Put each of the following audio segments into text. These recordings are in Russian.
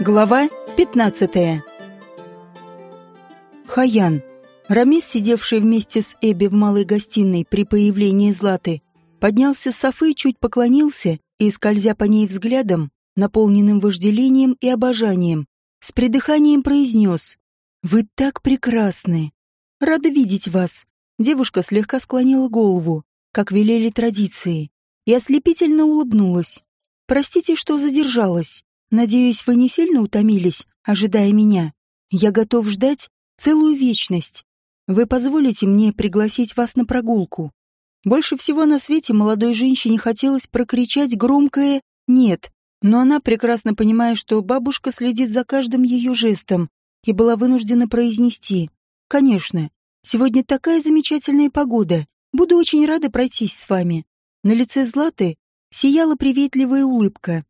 Глава 15 Хаян. Рамис, сидевший вместе с Эбби в малой гостиной при появлении Златы, поднялся с софы, чуть поклонился и, скользя по ней взглядом, наполненным вожделением и обожанием, с придыханием произнес «Вы так прекрасны! Рада видеть вас!» Девушка слегка склонила голову, как велели традиции, и ослепительно улыбнулась. «Простите, что задержалась. Надеюсь, вы не сильно утомились, ожидая меня. Я готов ждать целую вечность. Вы позволите мне пригласить вас на прогулку. Больше всего на свете молодой женщине хотелось прокричать громкое «нет», но она, прекрасно понимая, что бабушка следит за каждым ее жестом, и была вынуждена произнести «Конечно, сегодня такая замечательная погода, буду очень рада пройтись с вами». На лице Златы сияла приветливая улыбка.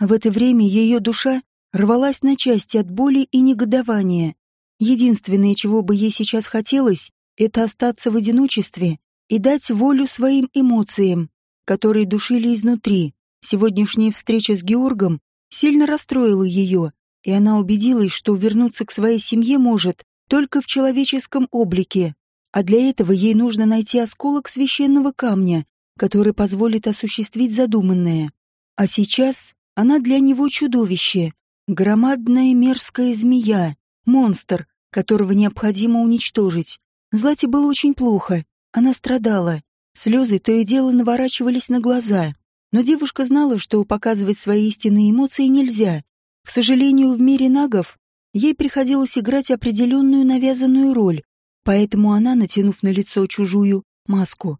В это время ее душа рвалась на части от боли и негодования. Единственное, чего бы ей сейчас хотелось, это остаться в одиночестве и дать волю своим эмоциям, которые душили изнутри. Сегодняшняя встреча с Георгом сильно расстроила ее, и она убедилась, что вернуться к своей семье может только в человеческом облике, а для этого ей нужно найти осколок священного камня, который позволит осуществить задуманное. А сейчас она для него чудовище, громадная мерзкая змея, монстр, которого необходимо уничтожить. Злате было очень плохо, она страдала. Слезы то и дело наворачивались на глаза. Но девушка знала, что показывать свои истинные эмоции нельзя. К сожалению, в мире нагов ей приходилось играть определенную навязанную роль, поэтому она, натянув на лицо чужую маску,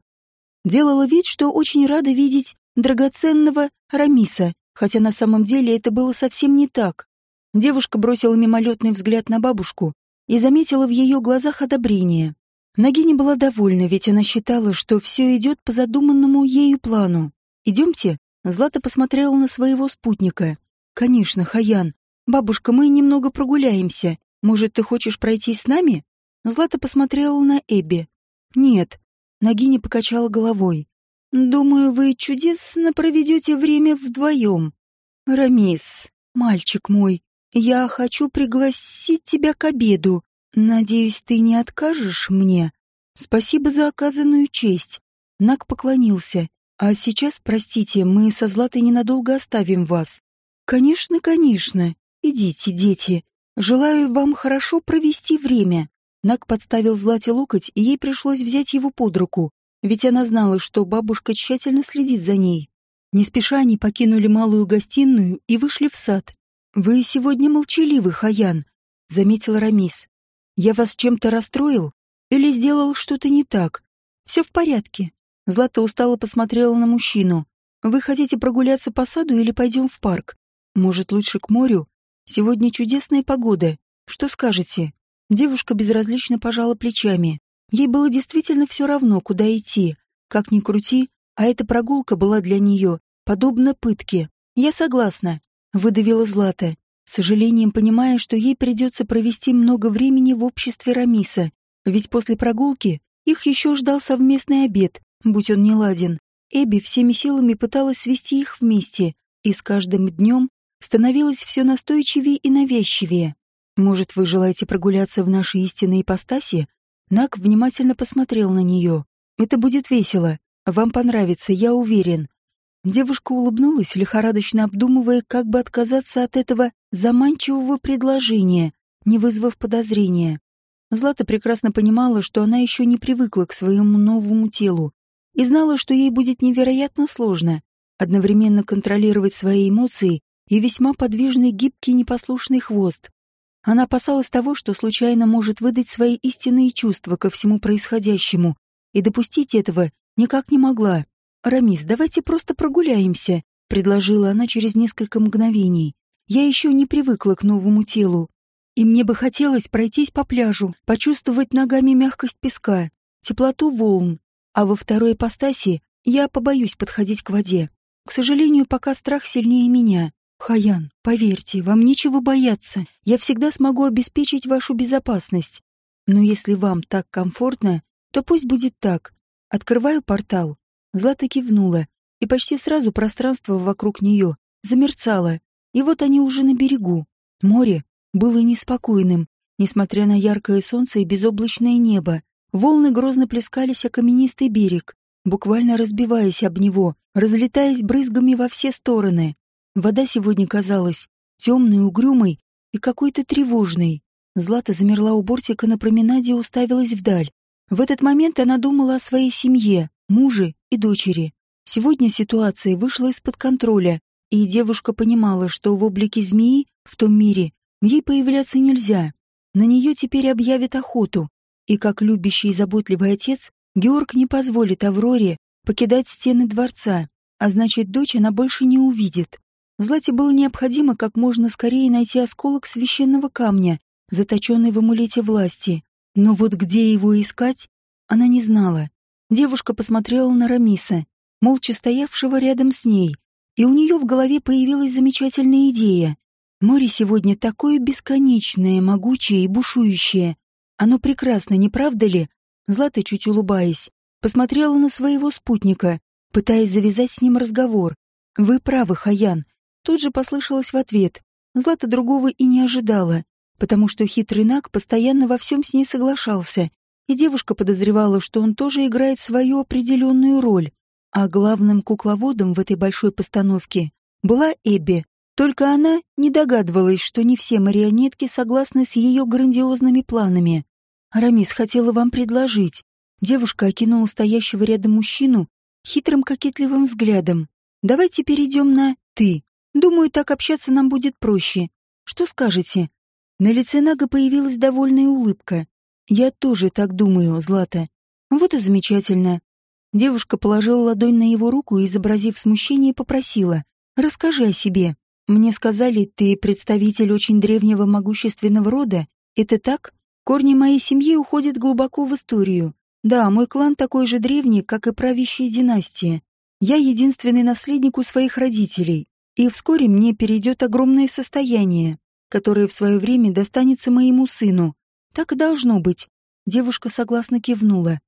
делала вид, что очень рада видеть драгоценного Рамиса, хотя на самом деле это было совсем не так. Девушка бросила мимолетный взгляд на бабушку и заметила в ее глазах одобрение. Нагиня была довольна, ведь она считала, что все идет по задуманному ею плану. «Идемте?» Злата посмотрела на своего спутника. «Конечно, Хаян. Бабушка, мы немного прогуляемся. Может, ты хочешь пройти с нами?» Злата посмотрела на Эбби. «Нет». Нагиня покачала головой. Думаю, вы чудесно проведете время вдвоем. Рамис, мальчик мой, я хочу пригласить тебя к обеду. Надеюсь, ты не откажешь мне? Спасибо за оказанную честь. Нак поклонился. А сейчас, простите, мы со Златой ненадолго оставим вас. Конечно, конечно. Идите, дети. Желаю вам хорошо провести время. Нак подставил Злате локоть, и ей пришлось взять его под руку ведь она знала, что бабушка тщательно следит за ней. Не спеша они покинули малую гостиную и вышли в сад. «Вы сегодня молчаливы, Хаян», — заметил Рамис. «Я вас чем-то расстроил? Или сделал что-то не так? Все в порядке». Злата устало посмотрела на мужчину. «Вы хотите прогуляться по саду или пойдем в парк? Может, лучше к морю? Сегодня чудесная погода. Что скажете?» Девушка безразлично пожала плечами. Ей было действительно все равно, куда идти. Как ни крути, а эта прогулка была для нее подобна пытке. «Я согласна», — выдавила Злата, с сожалением понимая, что ей придется провести много времени в обществе Рамиса, ведь после прогулки их еще ждал совместный обед, будь он не ладен. Эбби всеми силами пыталась свести их вместе, и с каждым днем становилось все настойчивее и навязчивее. «Может, вы желаете прогуляться в нашей истинной ипостаси?» Нак внимательно посмотрел на нее. «Это будет весело. Вам понравится, я уверен». Девушка улыбнулась, лихорадочно обдумывая, как бы отказаться от этого заманчивого предложения, не вызвав подозрения. Злата прекрасно понимала, что она еще не привыкла к своему новому телу и знала, что ей будет невероятно сложно одновременно контролировать свои эмоции и весьма подвижный, гибкий, непослушный хвост. Она опасалась того, что случайно может выдать свои истинные чувства ко всему происходящему, и допустить этого никак не могла. «Рамис, давайте просто прогуляемся», — предложила она через несколько мгновений. «Я еще не привыкла к новому телу, и мне бы хотелось пройтись по пляжу, почувствовать ногами мягкость песка, теплоту волн, а во второй ипостаси я побоюсь подходить к воде. К сожалению, пока страх сильнее меня. Хаян, поверьте, вам нечего бояться. Я всегда смогу обеспечить вашу безопасность. Но если вам так комфортно, то пусть будет так. Открываю портал. Злата кивнула, и почти сразу пространство вокруг нее замерцало, и вот они уже на берегу. Море было неспокойным, несмотря на яркое солнце и безоблачное небо. Волны грозно плескались о каменистый берег, буквально разбиваясь об него, разлетаясь брызгами во все стороны. Вода сегодня казалась темной, угрюмой и какой-то тревожной. Злата замерла у бортика на променаде и уставилась вдаль. В этот момент она думала о своей семье, муже и дочери. Сегодня ситуация вышла из-под контроля, и девушка понимала, что в облике змеи в том мире ей появляться нельзя. На нее теперь объявят охоту, и как любящий и заботливый отец, Георг не позволит Авроре покидать стены дворца, а значит, дочь она больше не увидит. Злате было необходимо как можно скорее найти осколок священного камня, заточенный в амулете власти. Но вот где его искать, она не знала. Девушка посмотрела на Рамиса, молча стоявшего рядом с ней, и у нее в голове появилась замечательная идея. Море сегодня такое бесконечное, могучее и бушующее. Оно прекрасно, не правда ли? Злата, чуть улыбаясь, посмотрела на своего спутника, пытаясь завязать с ним разговор. «Вы правы, Хаян». Тут же послышалось в ответ. Злата другого и не ожидала, потому что хитрый Наг постоянно во всем с ней соглашался, и девушка подозревала, что он тоже играет свою определенную роль. А главным кукловодом в этой большой постановке была Эбби. Только она не догадывалась, что не все марионетки согласны с ее грандиозными планами. Арамис хотела вам предложить. Девушка окинула стоящего рядом мужчину хитрым кокетливым взглядом. Давайте перейдем на «ты». Думаю, так общаться нам будет проще. Что скажете? На лице Нага появилась довольная улыбка. Я тоже так думаю, Злата. Вот и замечательно. Девушка положила ладонь на его руку и, изобразив смущение, попросила. «Расскажи о себе. Мне сказали, ты представитель очень древнего могущественного рода. Это так? Корни моей семьи уходят глубоко в историю. Да, мой клан такой же древний, как и правящая династия. Я единственный наследник у своих родителей, и вскоре мне перейдет огромное состояние, которое в свое время достанется моему сыну. Так и должно быть. Девушка согласно кивнула.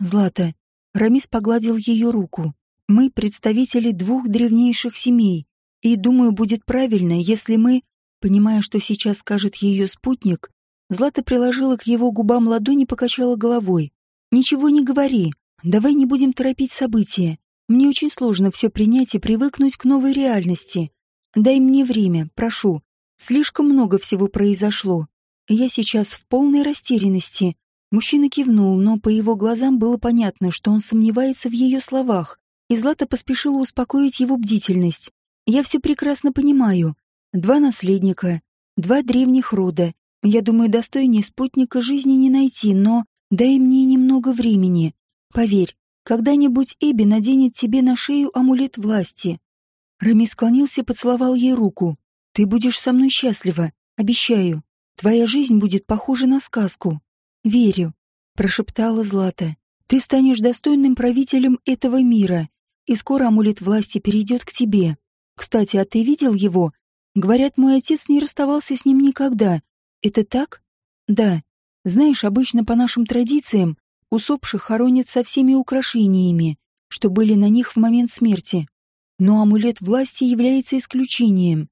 Злата. Рамис погладил ее руку. Мы представители двух древнейших семей, и, думаю, будет правильно, если мы, понимая, что сейчас скажет ее спутник, Злата приложила к его губам ладонь и покачала головой. «Ничего не говори. Давай не будем торопить события. Мне очень сложно все принять и привыкнуть к новой реальности. Дай мне время, прошу. Слишком много всего произошло. Я сейчас в полной растерянности. Мужчина кивнул, но по его глазам было понятно, что он сомневается в ее словах, и Злата поспешила успокоить его бдительность. «Я все прекрасно понимаю. Два наследника, два древних рода. Я думаю, достойнее спутника жизни не найти, но дай мне немного времени. Поверь, когда-нибудь Эбби наденет тебе на шею амулет власти». Рами склонился поцеловал ей руку. «Ты будешь со мной счастлива, обещаю. Твоя жизнь будет похожа на сказку. Верю, прошептала Злата. Ты станешь достойным правителем этого мира, и скоро амулет власти перейдет к тебе. Кстати, а ты видел его? Говорят, мой отец не расставался с ним никогда. Это так? Да. Знаешь, обычно по нашим традициям усопших хоронят со всеми украшениями, что были на них в момент смерти. Но амулет власти является исключением.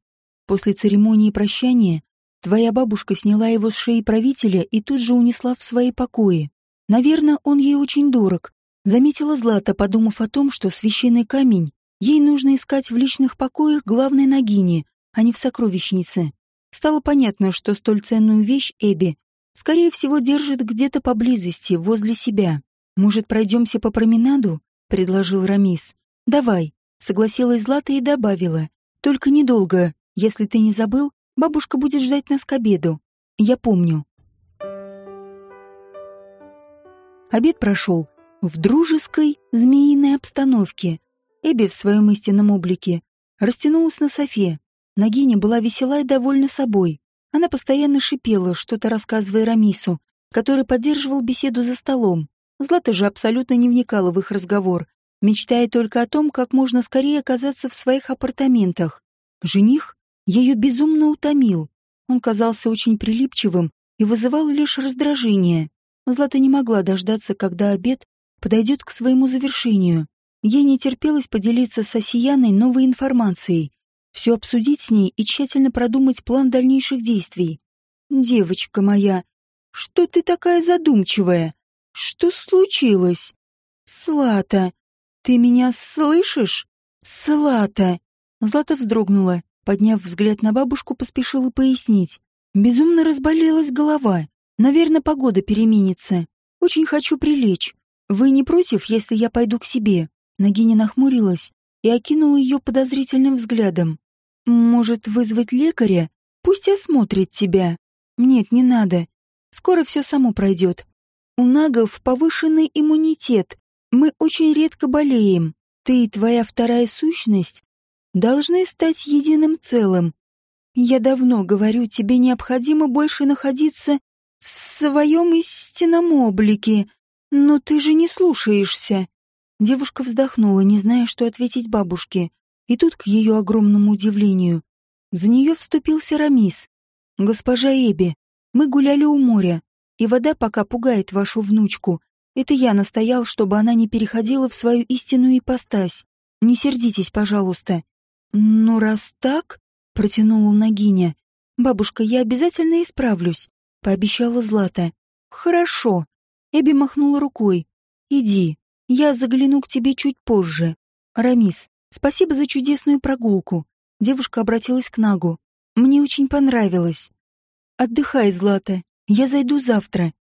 После церемонии прощания Твоя бабушка сняла его с шеи правителя и тут же унесла в свои покои. Наверное, он ей очень дорог. Заметила Злата, подумав о том, что священный камень ей нужно искать в личных покоях главной Нагини, а не в сокровищнице. Стало понятно, что столь ценную вещь Эбби, скорее всего, держит где-то поблизости, возле себя. «Может, пройдемся по променаду?» — предложил Рамис. «Давай», — согласилась Злата и добавила. «Только недолго, если ты не забыл, Бабушка будет ждать нас к обеду. Я помню. Обед прошел в дружеской, змеиной обстановке. Эбби в своем истинном облике растянулась на софе. Нагиня была весела и довольна собой. Она постоянно шипела, что-то рассказывая Рамису, который поддерживал беседу за столом. Злата же абсолютно не вникала в их разговор, мечтая только о том, как можно скорее оказаться в своих апартаментах. Жених ее безумно утомил. Он казался очень прилипчивым и вызывал лишь раздражение. Злата не могла дождаться, когда обед подойдет к своему завершению. Ей не терпелось поделиться с Осияной новой информацией. Все обсудить с ней и тщательно продумать план дальнейших действий. «Девочка моя, что ты такая задумчивая? Что случилось?» «Слата, ты меня слышишь? Слата!» Злата вздрогнула, подняв взгляд на бабушку, поспешила пояснить. Безумно разболелась голова. Наверное, погода переменится. Очень хочу прилечь. Вы не против, если я пойду к себе? Нагиня нахмурилась и окинула ее подозрительным взглядом. Может, вызвать лекаря? Пусть осмотрит тебя. Нет, не надо. Скоро все само пройдет. У нагов повышенный иммунитет. Мы очень редко болеем. Ты и твоя вторая сущность должны стать единым целым. Я давно говорю, тебе необходимо больше находиться в своем истинном облике, но ты же не слушаешься. Девушка вздохнула, не зная, что ответить бабушке. И тут, к ее огромному удивлению, за нее вступился Рамис. «Госпожа Эби, мы гуляли у моря, и вода пока пугает вашу внучку. Это я настоял, чтобы она не переходила в свою истинную ипостась. Не сердитесь, пожалуйста». «Ну, раз так...» — протянула Нагиня. «Бабушка, я обязательно исправлюсь», — пообещала Злата. «Хорошо». Эби махнула рукой. «Иди, я загляну к тебе чуть позже. Рамис, спасибо за чудесную прогулку». Девушка обратилась к Нагу. «Мне очень понравилось». «Отдыхай, Злата, я зайду завтра».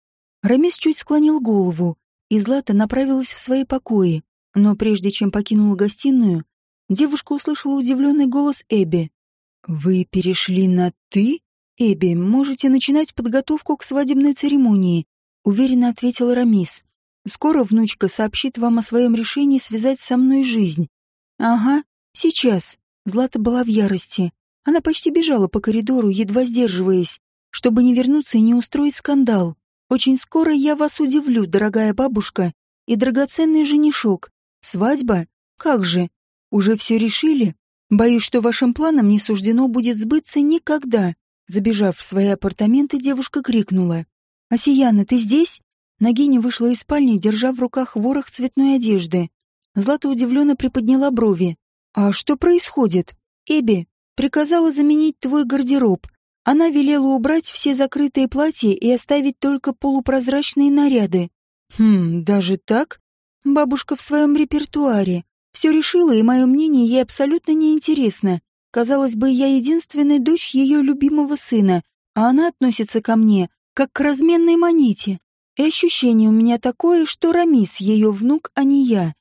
Рамис чуть склонил голову, и Злата направилась в свои покои. Но прежде чем покинула гостиную, девушка услышала удивленный голос Эбби. «Вы перешли на «ты»?» «Эбби, можете начинать подготовку к свадебной церемонии», — уверенно ответил Рамис. «Скоро внучка сообщит вам о своем решении связать со мной жизнь». «Ага, сейчас». Злата была в ярости. Она почти бежала по коридору, едва сдерживаясь, чтобы не вернуться и не устроить скандал. «Очень скоро я вас удивлю, дорогая бабушка и драгоценный женишок. Свадьба? Как же? Уже все решили?» Боюсь, что вашим планам не суждено будет сбыться никогда. Забежав в свои апартаменты, девушка крикнула. «Асияна, ты здесь?» Нагиня вышла из спальни, держа в руках ворох цветной одежды. Злата удивленно приподняла брови. «А что происходит?» «Эбби приказала заменить твой гардероб. Она велела убрать все закрытые платья и оставить только полупрозрачные наряды». «Хм, даже так?» Бабушка в своем репертуаре. Все решила, и мое мнение ей абсолютно неинтересно. Казалось бы, я единственная дочь ее любимого сына, а она относится ко мне, как к разменной монете. И ощущение у меня такое, что Рамис ее внук, а не я.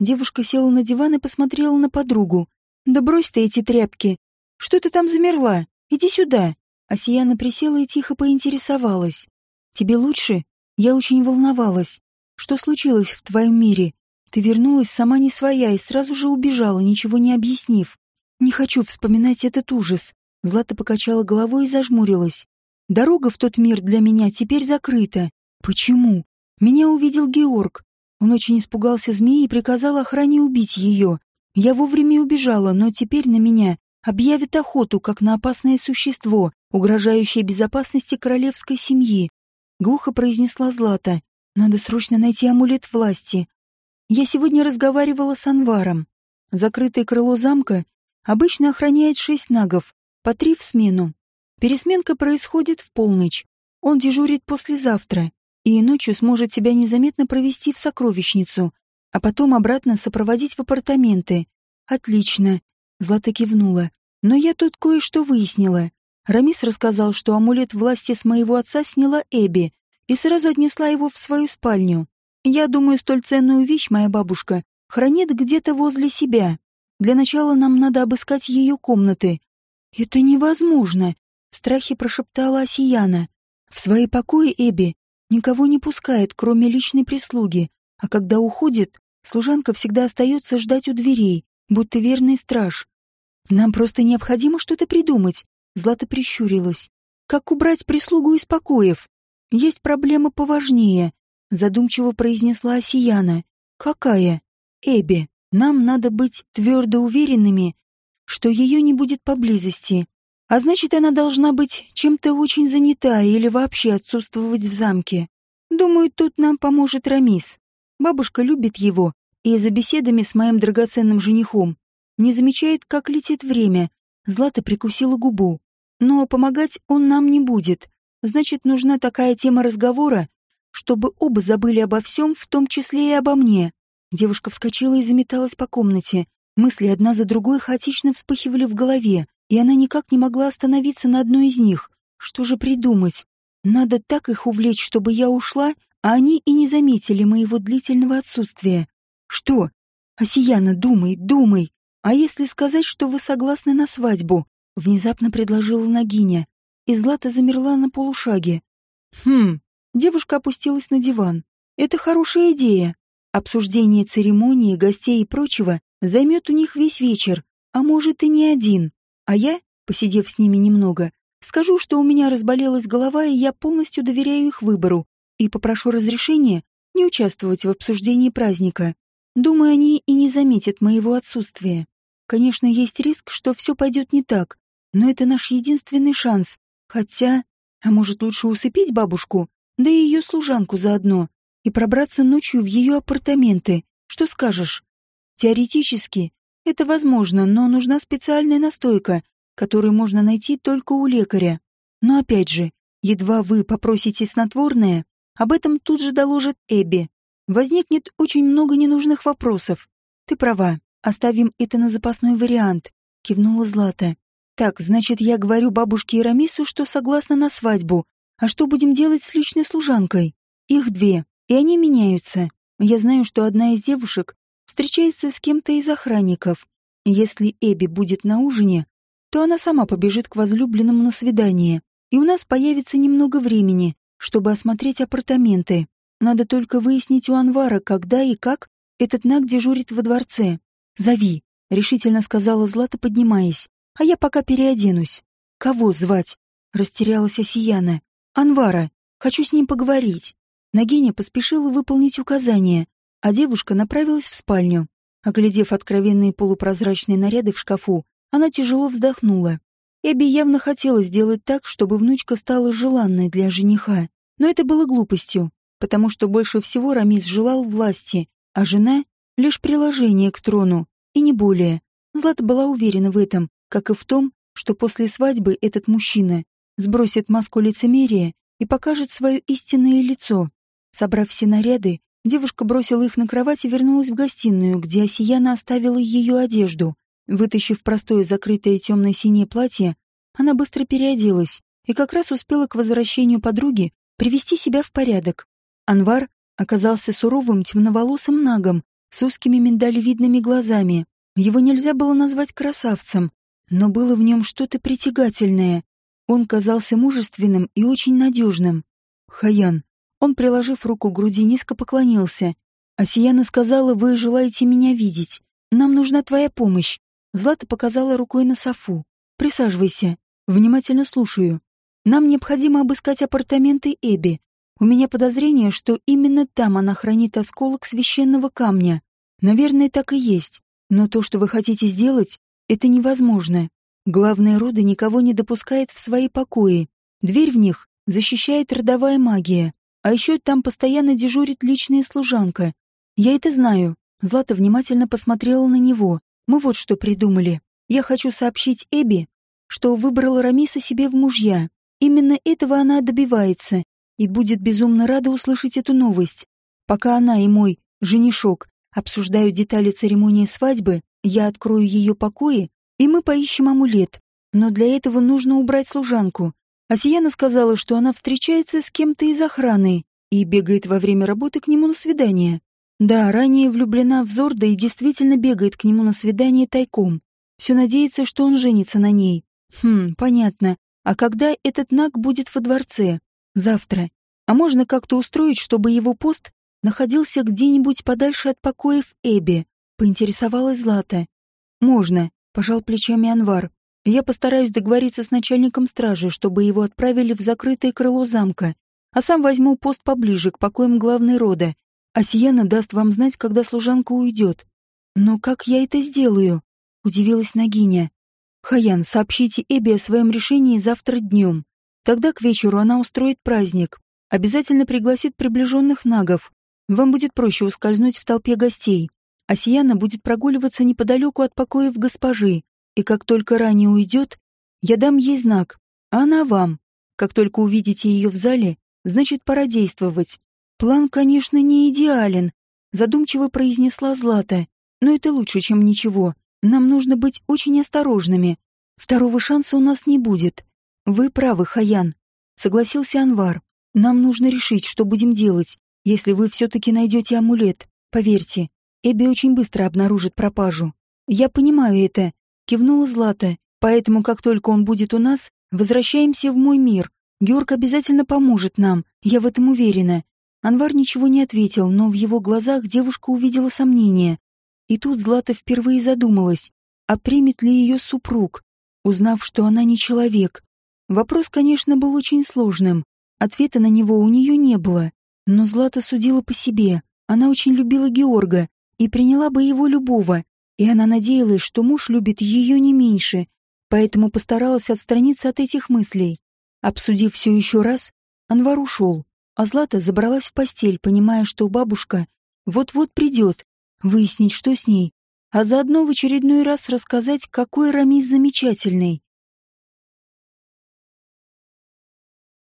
Девушка села на диван и посмотрела на подругу. «Да брось ты эти тряпки! Что ты там замерла? Иди сюда!» Асияна присела и тихо поинтересовалась. «Тебе лучше? Я очень волновалась. Что случилось в твоем мире? Ты вернулась сама не своя и сразу же убежала, ничего не объяснив. Не хочу вспоминать этот ужас. Злата покачала головой и зажмурилась. Дорога в тот мир для меня теперь закрыта. Почему? Меня увидел Георг. Он очень испугался змеи и приказал охране убить ее. Я вовремя убежала, но теперь на меня объявят охоту, как на опасное существо, угрожающее безопасности королевской семьи. Глухо произнесла Злата. Надо срочно найти амулет власти. Я сегодня разговаривала с Анваром. Закрытое крыло замка обычно охраняет шесть нагов, по три в смену. Пересменка происходит в полночь. Он дежурит послезавтра и ночью сможет себя незаметно провести в сокровищницу, а потом обратно сопроводить в апартаменты. Отлично. Злата кивнула. Но я тут кое-что выяснила. Рамис рассказал, что амулет власти с моего отца сняла Эбби и сразу отнесла его в свою спальню. Я думаю, столь ценную вещь моя бабушка хранит где-то возле себя. Для начала нам надо обыскать ее комнаты. Это невозможно, в страхе прошептала Осияна. В свои покои Эбби никого не пускает, кроме личной прислуги, а когда уходит, служанка всегда остается ждать у дверей, будто верный страж. Нам просто необходимо что-то придумать. Злата прищурилась. Как убрать прислугу из покоев? Есть проблема поважнее задумчиво произнесла Осияна. Какая? Эбби, нам надо быть твердо уверенными, что ее не будет поблизости. А значит, она должна быть чем-то очень занята или вообще отсутствовать в замке. Думаю, тут нам поможет Рамис. Бабушка любит его и за беседами с моим драгоценным женихом не замечает, как летит время. Злата прикусила губу. Но помогать он нам не будет. Значит, нужна такая тема разговора, чтобы оба забыли обо всем, в том числе и обо мне. Девушка вскочила и заметалась по комнате. Мысли одна за другой хаотично вспыхивали в голове, и она никак не могла остановиться на одной из них. Что же придумать? Надо так их увлечь, чтобы я ушла, а они и не заметили моего длительного отсутствия. Что? Осияна, думай, думай. А если сказать, что вы согласны на свадьбу? Внезапно предложила Нагиня, и Злата замерла на полушаге. Хм, девушка опустилась на диван. Это хорошая идея. Обсуждение церемонии, гостей и прочего займет у них весь вечер, а может и не один. А я, посидев с ними немного, скажу, что у меня разболелась голова, и я полностью доверяю их выбору, и попрошу разрешения не участвовать в обсуждении праздника. Думаю, они и не заметят моего отсутствия. Конечно, есть риск, что все пойдет не так, но это наш единственный шанс. Хотя, а может лучше усыпить бабушку, да и ее служанку заодно, и пробраться ночью в ее апартаменты. Что скажешь? Теоретически, это возможно, но нужна специальная настойка, которую можно найти только у лекаря. Но опять же, едва вы попросите снотворное, об этом тут же доложит Эбби. Возникнет очень много ненужных вопросов. Ты права, оставим это на запасной вариант, кивнула Злата. Так, значит, я говорю бабушке Ирамису, что согласна на свадьбу. А что будем делать с личной служанкой? Их две, и они меняются. Я знаю, что одна из девушек встречается с кем-то из охранников. Если Эбби будет на ужине, то она сама побежит к возлюбленному на свидание, и у нас появится немного времени, чтобы осмотреть апартаменты. Надо только выяснить у Анвара, когда и как этот наг дежурит во дворце. «Зови», — решительно сказала Злата, поднимаясь. «А я пока переоденусь». «Кого звать?» — растерялась Осияна. «Анвара. Хочу с ним поговорить». Нагиня поспешила выполнить указание, а девушка направилась в спальню. Оглядев откровенные полупрозрачные наряды в шкафу, она тяжело вздохнула. Эбби явно хотела сделать так, чтобы внучка стала желанной для жениха. Но это было глупостью, потому что больше всего Рамис желал власти, а жена — лишь приложение к трону, и не более. Злата была уверена в этом, как и в том, что после свадьбы этот мужчина сбросит маску лицемерия и покажет свое истинное лицо. Собрав все наряды, девушка бросила их на кровать и вернулась в гостиную, где Осияна оставила ее одежду. Вытащив простое закрытое темно-синее платье, она быстро переоделась и как раз успела к возвращению подруги привести себя в порядок. Анвар оказался суровым темноволосым нагом с узкими миндалевидными глазами. Его нельзя было назвать красавцем, но было в нем что-то притягательное. Он казался мужественным и очень надежным. «Хаян». Он, приложив руку к груди, низко поклонился. «Асияна сказала, вы желаете меня видеть. Нам нужна твоя помощь. Злата показала рукой на софу. «Присаживайся. Внимательно слушаю. Нам необходимо обыскать апартаменты Эбби. У меня подозрение, что именно там она хранит осколок священного камня. Наверное, так и есть. Но то, что вы хотите сделать, это невозможно. Главное рода никого не допускает в свои покои. Дверь в них защищает родовая магия. А еще там постоянно дежурит личная служанка. Я это знаю. Злата внимательно посмотрела на него. Мы вот что придумали. Я хочу сообщить Эбби, что выбрала Рамиса себе в мужья. Именно этого она добивается и будет безумно рада услышать эту новость. Пока она и мой женишок обсуждают детали церемонии свадьбы, я открою ее покои, и мы поищем амулет. Но для этого нужно убрать служанку. Асияна сказала, что она встречается с кем-то из охраны и бегает во время работы к нему на свидание. Да, ранее влюблена в Зорда и действительно бегает к нему на свидание тайком. Все надеется, что он женится на ней. Хм, понятно. А когда этот Наг будет во дворце? Завтра. А можно как-то устроить, чтобы его пост находился где-нибудь подальше от покоев Эбби? Поинтересовалась Злата. Можно, пожал плечами Анвар. Я постараюсь договориться с начальником стражи, чтобы его отправили в закрытое крыло замка, а сам возьму пост поближе к покоям главной рода а Сияна даст вам знать, когда служанка уйдет. Но как я это сделаю? Удивилась Нагиня. Хаян, сообщите Эбби о своем решении завтра днем. Тогда к вечеру она устроит праздник. Обязательно пригласит приближенных нагов. Вам будет проще ускользнуть в толпе гостей. А Сияна будет прогуливаться неподалеку от покоев госпожи. И как только ранее уйдет, я дам ей знак, а она вам. Как только увидите ее в зале, значит, пора действовать. План, конечно, не идеален, задумчиво произнесла Злата, но это лучше, чем ничего. Нам нужно быть очень осторожными. Второго шанса у нас не будет. Вы правы, Хаян, согласился Анвар. Нам нужно решить, что будем делать, если вы все-таки найдете амулет. Поверьте, Эбби очень быстро обнаружит пропажу. Я понимаю это, кивнула Злата. Поэтому, как только он будет у нас, возвращаемся в мой мир. Георг обязательно поможет нам, я в этом уверена. Анвар ничего не ответил, но в его глазах девушка увидела сомнение. И тут Злата впервые задумалась, а примет ли ее супруг, узнав, что она не человек. Вопрос, конечно, был очень сложным. Ответа на него у нее не было. Но Злата судила по себе. Она очень любила Георга и приняла бы его любого. И она надеялась, что муж любит ее не меньше, поэтому постаралась отстраниться от этих мыслей. Обсудив все еще раз, Анвар ушел, а Злата забралась в постель, понимая, что бабушка вот-вот придет, выяснить, что с ней, а заодно в очередной раз рассказать, какой Рамис замечательный.